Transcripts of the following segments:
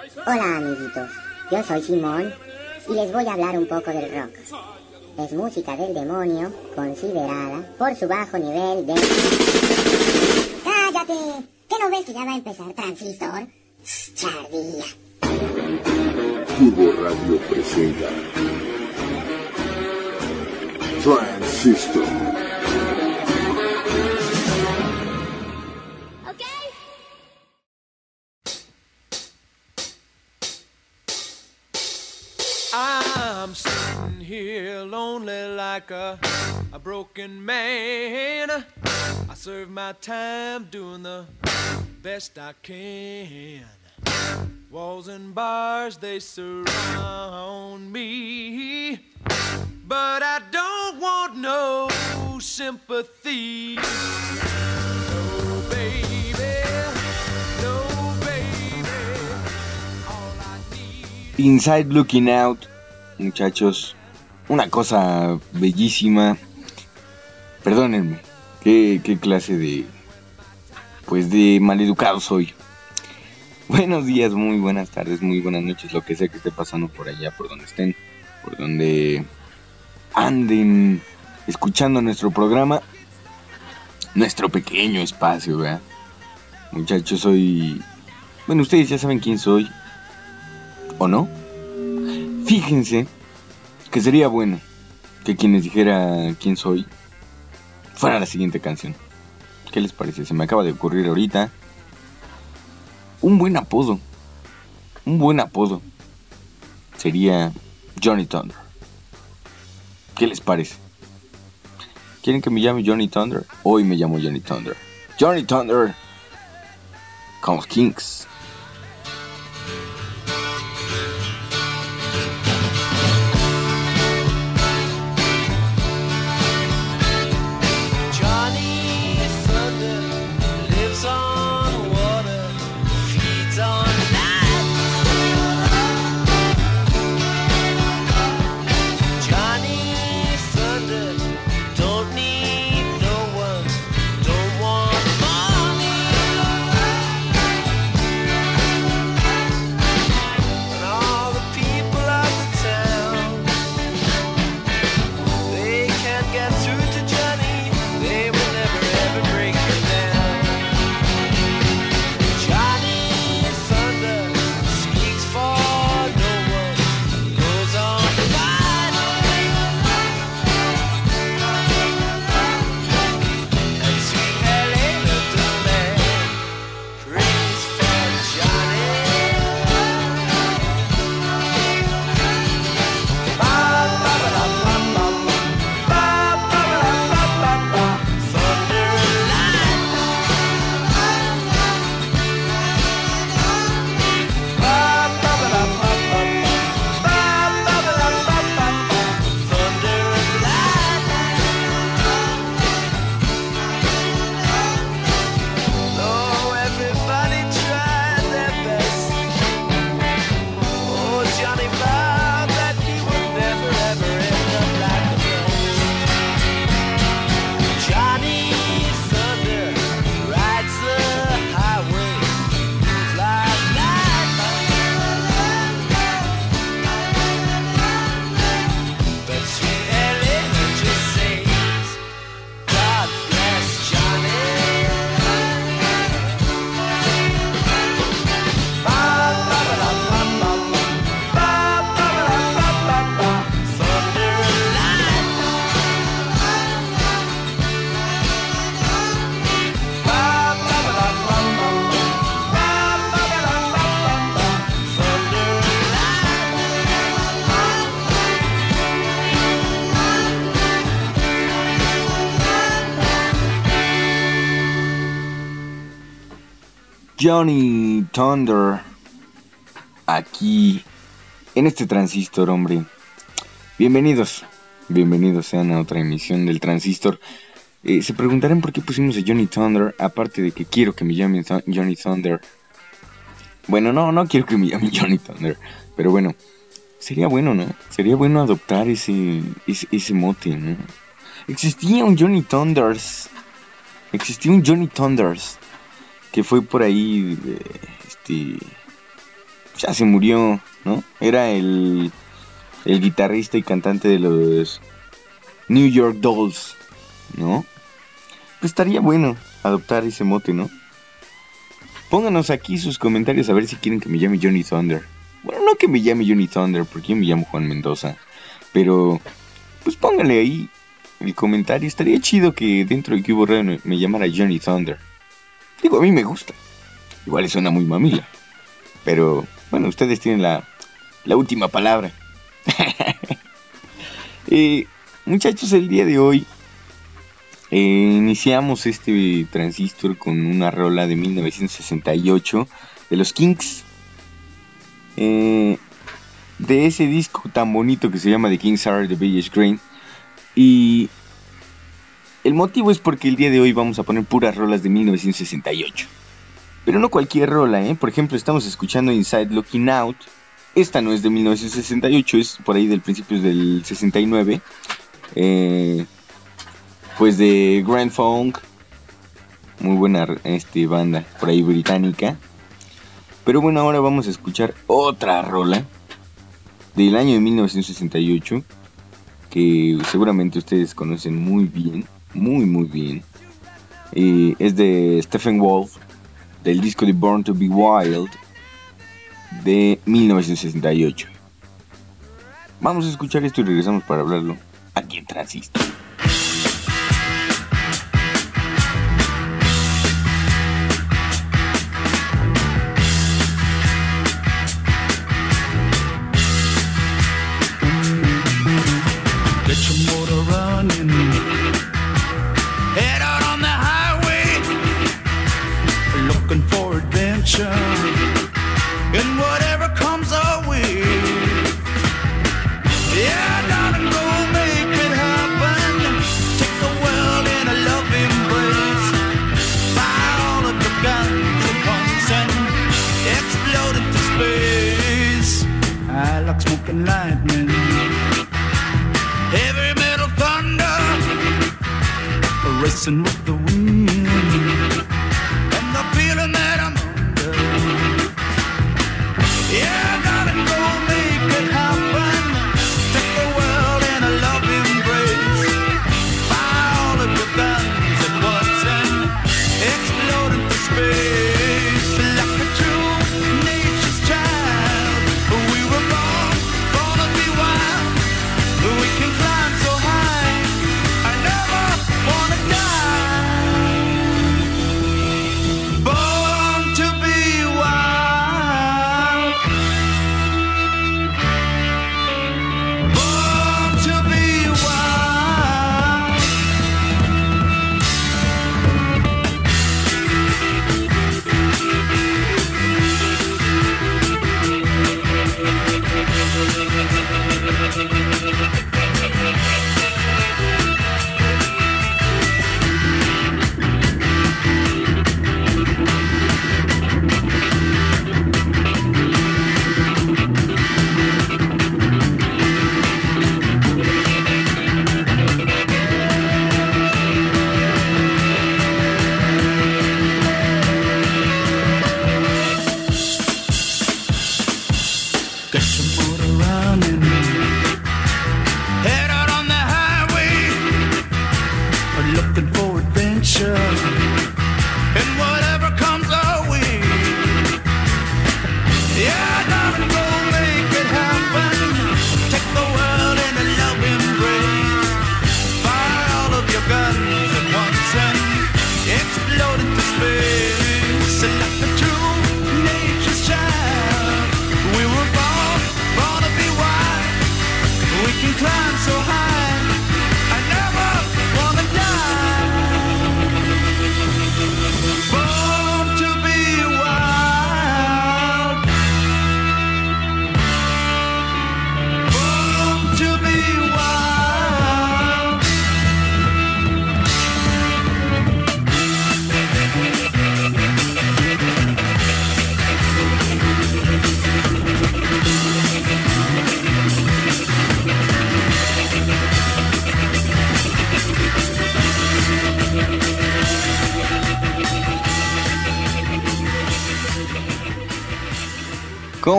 Hola amiguitos, yo soy Simón y les voy a hablar un poco del rock. Es música del demonio considerada por su bajo nivel de... ¡Cállate! ¿Qué no ves que ya va a empezar Transistor? Chardilla. Turbo Radio presenta Transistor. Sitting here lonely like a, a broken man. I serve my time doing the best I can. Walls and bars, they surround me. But I don't want no sympathy. No, baby. No, baby. All I need. Inside Looking Out, muchachos, una cosa bellísima. Perdónenme, qué, qué clase de, pues de maleducado soy. Buenos días, muy buenas tardes, muy buenas noches, lo que sea que esté pasando por allá, por donde estén, por donde anden escuchando nuestro programa, nuestro pequeño espacio, ¿verdad? Muchachos, soy... Bueno, ustedes ya saben quién soy, ¿o no? Fíjense que sería bueno que quienes dijera quién soy fuera la siguiente canción. ¿Qué les parece? Se me acaba de ocurrir ahorita. Un buen apodo. Un buen apodo. Sería Johnny Thunder. ¿Qué les parece? ¿Quieren que me llame Johnny Thunder? Hoy me llamo Johnny Thunder. Johnny Thunder. Con Kings. Johnny Thunder. Aquí, en este transistor, hombre. Bienvenidos. Bienvenidos sean a otra emisión del transistor. Eh, se preguntarán por qué pusimos a Johnny Thunder, aparte de que quiero que me llamen Johnny Thunder. Bueno, no, no quiero que me llamen Johnny Thunder, pero bueno, sería bueno, ¿no? Sería bueno adoptar ese, ese, ese mote, ¿no? Existía un Johnny Thunders. Existía un Johnny Thunders que fue por ahí, eh, este, ya se murió, ¿no? Era el, el guitarrista y cantante de los New York Dolls, ¿no? Pues estaría bueno adoptar ese mote, ¿no? Pónganos aquí sus comentarios a ver si quieren que me llame Johnny Thunder. Bueno, no que me llame Johnny Thunder, porque yo me llamo Juan Mendoza. Pero, pues pónganle ahí el comentario. Estaría chido que dentro de Cubo Radio me llamara Johnny Thunder. Digo, a mí me gusta. Igual suena muy mamila. Pero, bueno, ustedes tienen la, la última palabra. Eh, muchachos, el día de hoy eh, iniciamos este transistor con una rola de 1968 de los Kings. Eh, de ese disco tan bonito que se llama The Kings Are the Village Green. Y el motivo es porque el día de hoy vamos a poner puras rolas de 1968. Pero no cualquier rola, ¿eh? Por ejemplo, estamos escuchando Inside Looking Out. Esta no es de 1968, es por ahí del principio del 69. Eh, pues de Grand Funk. Muy buena este, banda por ahí británica. Pero bueno, ahora vamos a escuchar otra rola del año de 1968 que seguramente ustedes conocen muy bien, muy muy bien. Eh, es de Stephen Wolf del disco de Born to Be Wild de 1968. Vamos a escuchar esto y regresamos para hablarlo aquí en Transistor.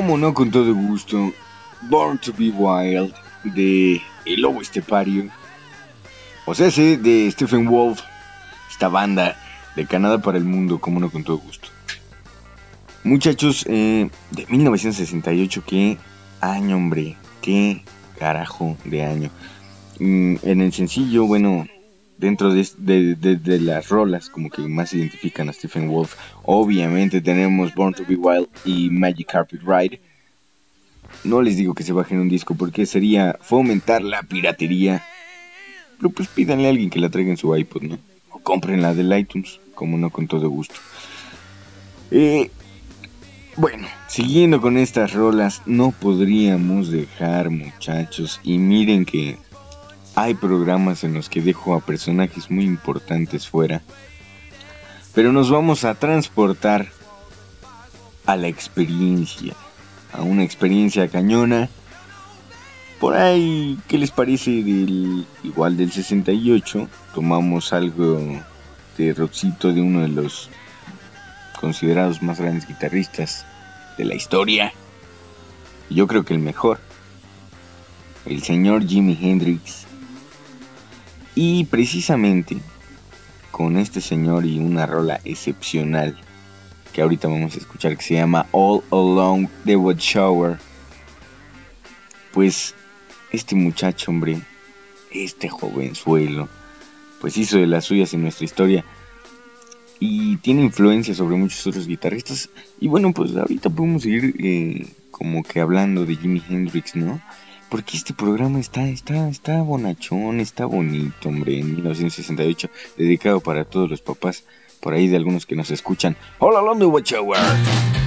Como no con todo gusto, Born to be Wild de El Lobo Estepario. O sea, sí, de Stephen Wolf, esta banda de Canadá para el mundo, como no con todo gusto. Muchachos, eh, de 1968, qué año, hombre, qué carajo de año. Mm, en el sencillo, bueno, dentro de, las rolas como que más identifican a Stephen Wolf, obviamente tenemos Born to be Wild y Magic Carpet Ride. No les digo que se bajen un disco porque sería fomentar la piratería. Pero pues pídanle a alguien que la traiga en su iPod, ¿no? O cómprenla del iTunes, como no con todo gusto. Eh, bueno, siguiendo con estas rolas, no podríamos dejar muchachos. Y miren que hay programas en los que dejo a personajes muy importantes fuera. Pero nos vamos a transportar a la experiencia. A una experiencia cañona. Por ahí, ¿qué les parece del igual del 68? Tomamos algo de rockcito de uno de los considerados más grandes guitarristas de la historia. Yo creo que el mejor. El señor Jimi Hendrix. Y precisamente con este señor y una rola excepcional que ahorita vamos a escuchar que se llama All Along the Watchtower. Pues este muchacho, hombre, este jovenzuelo, pues hizo de las suyas en nuestra historia y tiene influencia sobre muchos otros guitarristas. Y bueno, pues ahorita podemos seguir eh, como que hablando de Jimi Hendrix, ¿no? Porque este programa está, está, está bonachón, está bonito, hombre, en 1968, dedicado para todos los papás, por ahí de algunos que nos escuchan. Hola, London Watchtower.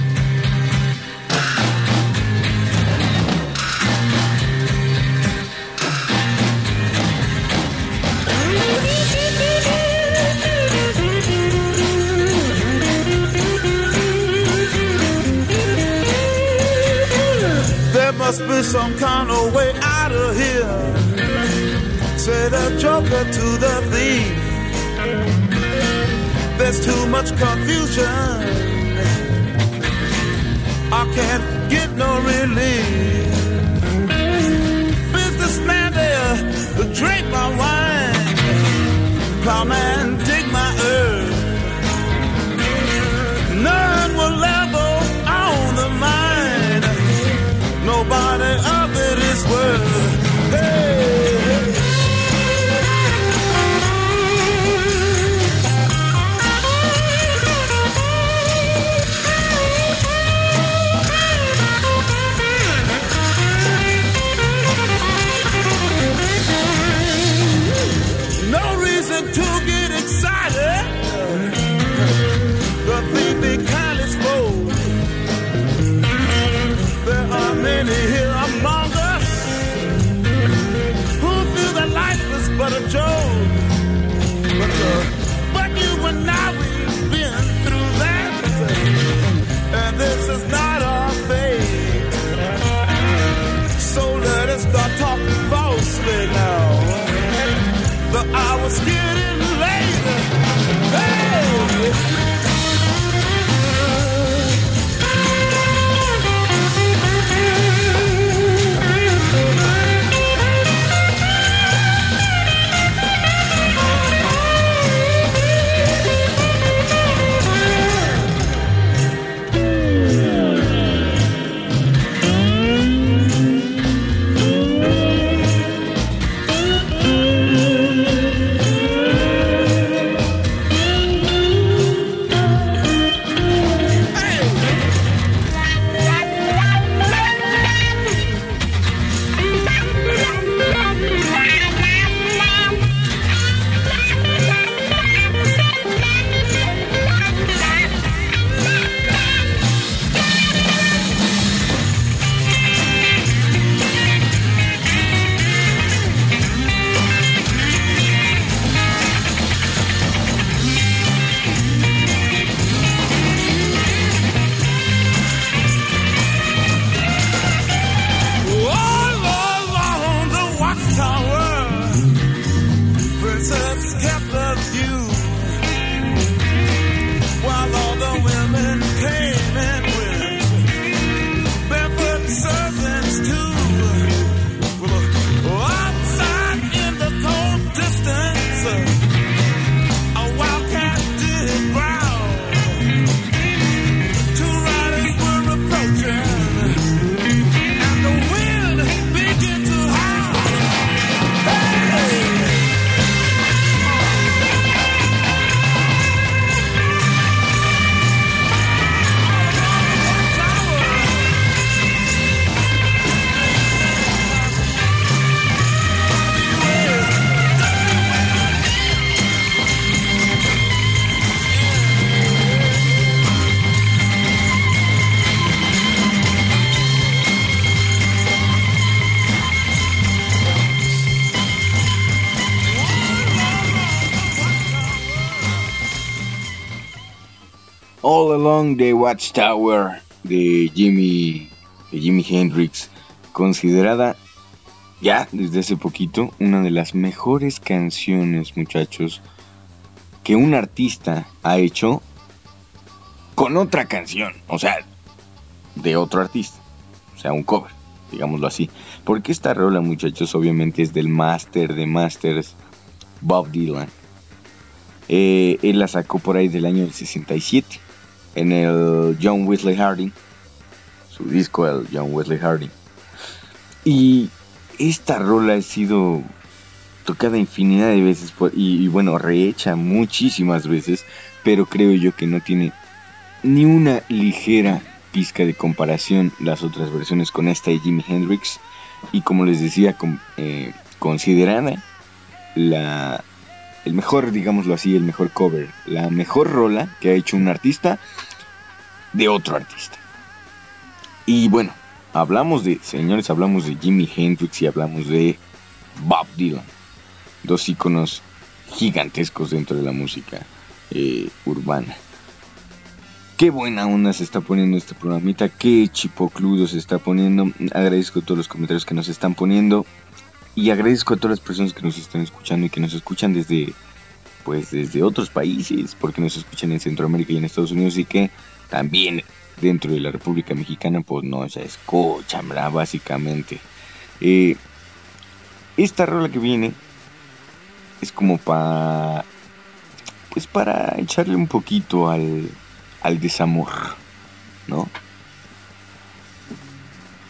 Must be some kind of way out of here. Said a joker to the thief. There's too much confusion. I can't get no relief. Businessman there, drink my wine. Plowman, All Along the Watchtower de Jimmy, de Jimi Hendrix, considerada ya desde hace poquito una de las mejores canciones, muchachos, que un artista ha hecho con otra canción, o sea, de otro artista, o sea, un cover, digámoslo así. Porque esta rola, muchachos, obviamente es del Master de Masters, Bob Dylan. Eh, él la sacó por ahí del año 67 en el John Wesley Harding, su disco el John Wesley Harding. Y esta rola ha sido tocada infinidad de veces y bueno, rehecha muchísimas veces, pero creo yo que no tiene ni una ligera pizca de comparación las otras versiones con esta de Jimi Hendrix y como les decía, con- eh, considerada la, el mejor, digámoslo así, el mejor cover, la mejor rola que ha hecho un artista de otro artista. Y bueno, hablamos de, señores, hablamos de Jimi Hendrix y hablamos de Bob Dylan, dos íconos gigantescos dentro de la música eh, urbana. Qué buena onda se está poniendo este programita, qué chipocludo se está poniendo. Agradezco todos los comentarios que nos están poniendo y agradezco a todas las personas que nos están escuchando y que nos escuchan desde pues desde otros países, porque nos escuchan en Centroamérica y en Estados Unidos y que también dentro de la República Mexicana pues no se escuchan, ¿verdad? Básicamente. Eh, esta rola que viene es como para pues para echarle un poquito al, al desamor, ¿no?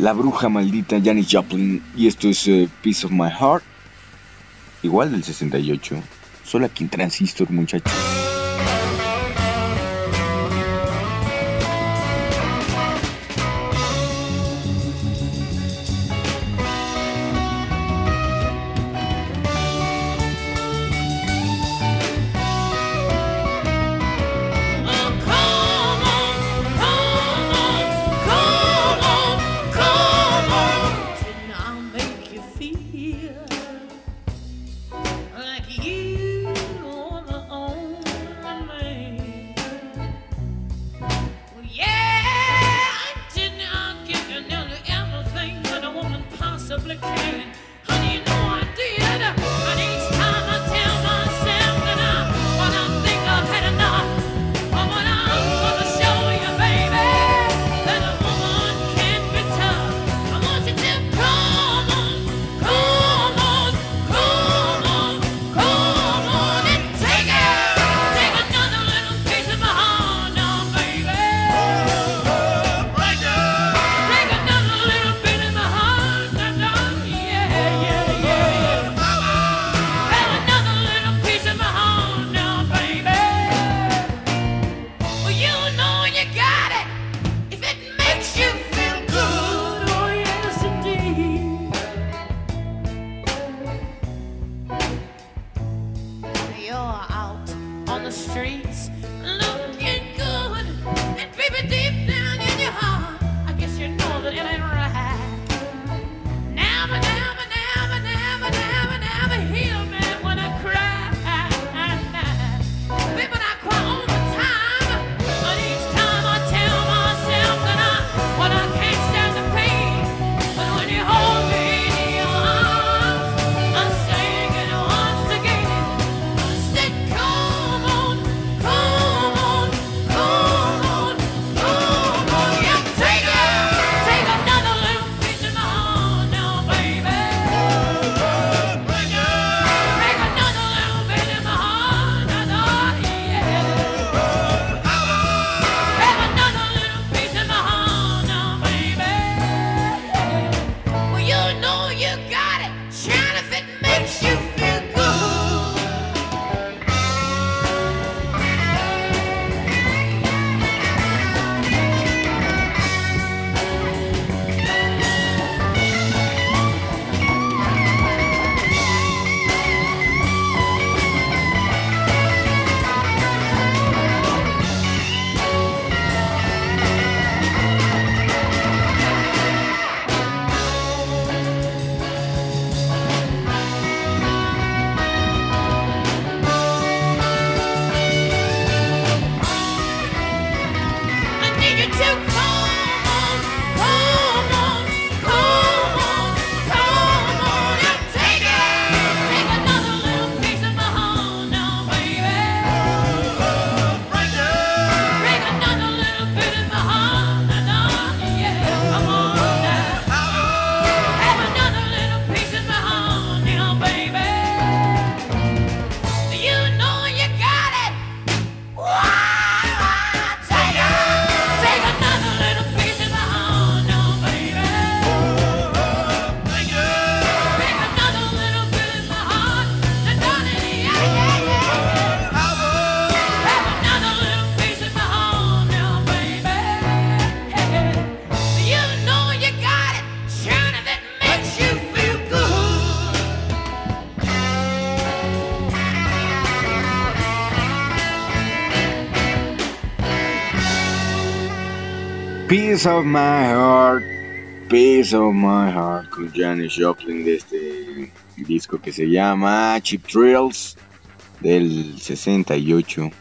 La bruja maldita Janis Joplin y esto es eh, Piece of My Heart, igual del 68, solo aquí en Transistor muchachos. Piece of My Heart, Piece of My Heart con Janis Joplin de este disco que se llama Chip Thrills del 68.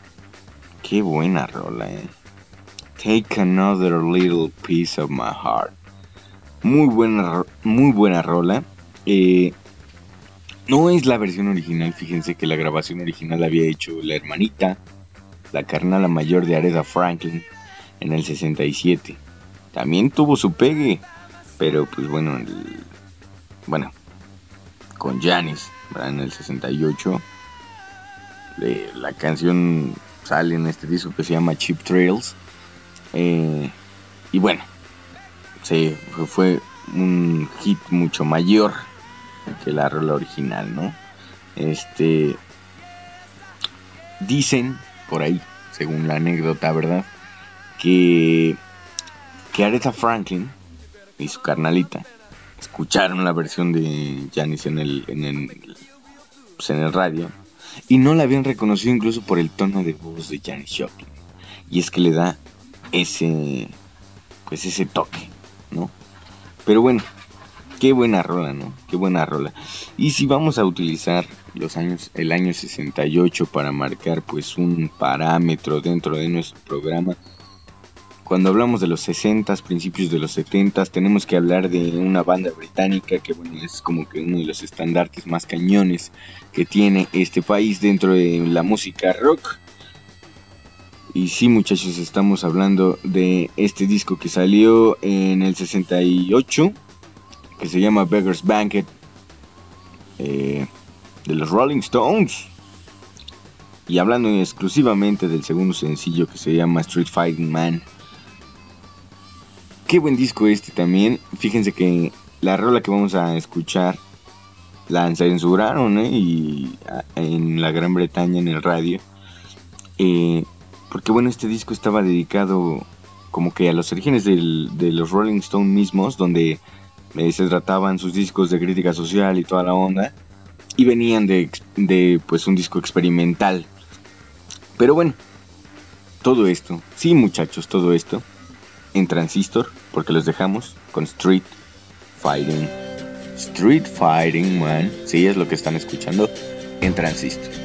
Qué buena rola, eh. Take another little piece of my heart. Muy buena, muy buena rola. Eh, no es la versión original, fíjense que la grabación original la había hecho la hermanita, la carnala mayor de Aretha Franklin en el 67. También tuvo su pegue, pero pues bueno, el- bueno, con Janis, en el 68. eh, la canción sale en este disco que se llama Cheap Trails. eh, y bueno, fue, fue un hit mucho mayor que la rola original, ¿no? Este. Dicen por ahí, según la anécdota, ¿verdad? Que. Que Aretha Franklin y su carnalita escucharon la versión de Janis en el, en el, pues, en el radio y no la habían reconocido incluso por el tono de voz de Janis Joplin. Y es que le da ese, pues ese toque, ¿no? Pero bueno, qué buena rola, ¿no? Qué buena rola. Y si vamos a utilizar los años, el año 68 para marcar pues un parámetro dentro de nuestro programa, cuando hablamos de los 60s, principios de los 70s, tenemos que hablar de una banda británica que bueno, es como que uno de los estandartes más cañones que tiene este país dentro de la música rock. Y sí, muchachos, estamos hablando de este disco que salió en el 68, que se llama Beggar's Banquet, eh, de los Rolling Stones. Y hablando exclusivamente del segundo sencillo que se llama Street Fighting Man. Qué buen disco este también. Fíjense que la rola que vamos a escuchar la censuraron ¿eh? y a- en la Gran Bretaña en el radio. Eh, porque bueno, este disco estaba dedicado como que a los orígenes de los Rolling Stones mismos, donde eh, se trataban sus discos de crítica social y toda la onda, y venían de, de pues un disco experimental. Pero bueno, todo esto, sí muchachos, todo esto, en Transistor, porque los dejamos con Street Fighting. Street Fighting Man, sí es lo que están escuchando en Transistor.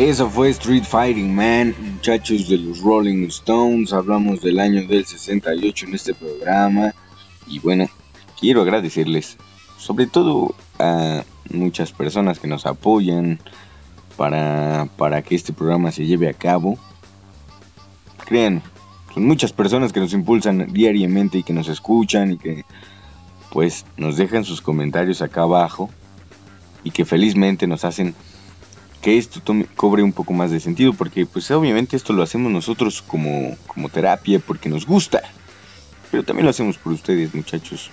Eso fue Street Fighting Man, muchachos de los Rolling Stones. Hablamos del año del 68 en este programa. Y bueno, quiero agradecerles, sobre todo a muchas personas que nos apoyan para, para que este programa se lleve a cabo. Crean, son muchas personas que nos impulsan diariamente y que nos escuchan y que pues nos dejan sus comentarios acá abajo y que felizmente nos hacen que esto tome, cobre un poco más de sentido porque pues obviamente esto lo hacemos nosotros como, como terapia porque nos gusta. Pero también lo hacemos por ustedes muchachos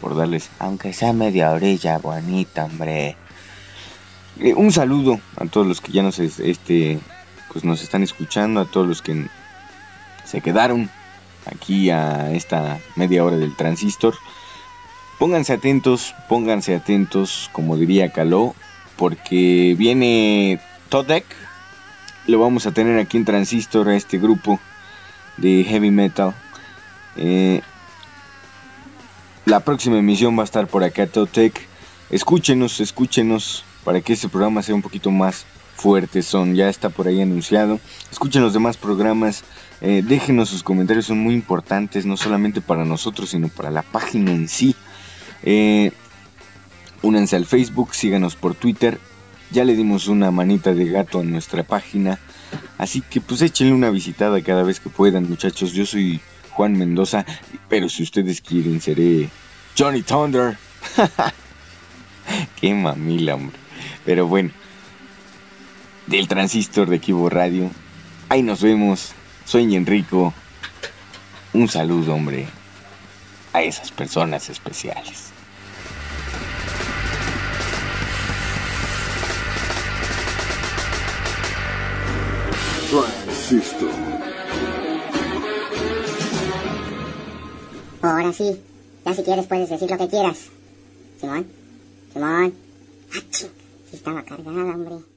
por darles aunque sea media orilla bonita hombre. Eh, un saludo a todos los que ya nos es- este pues nos están escuchando a todos los que se quedaron aquí a esta media hora del transistor. Pónganse atentos pónganse atentos como diría Caló porque viene Todek. Lo vamos a tener aquí en Transistor a este grupo de heavy metal. Eh, la próxima emisión va a estar por acá Todek. Escúchenos, escúchenos para que este programa sea un poquito más fuerte. Son ya está por ahí anunciado. Escuchen los demás programas. eh, déjenos sus comentarios, son muy importantes, no solamente para nosotros, sino para la página en sí. Eh, Únanse al Facebook, síganos por Twitter. Ya le dimos una manita de gato a nuestra página. Así que pues échenle una visitada cada vez que puedan, muchachos. Yo soy Juan Mendoza, pero si ustedes quieren seré Johnny Thunder. Qué mamila, hombre. Pero bueno, del transistor de Kibo Radio. Ahí nos vemos. Soy Enrico. Un saludo, hombre, a esas personas especiales. Ahora sí, ya si quieres puedes decir lo que quieras. Simón, Simón. Ah, ching, sí estaba cargada, hombre.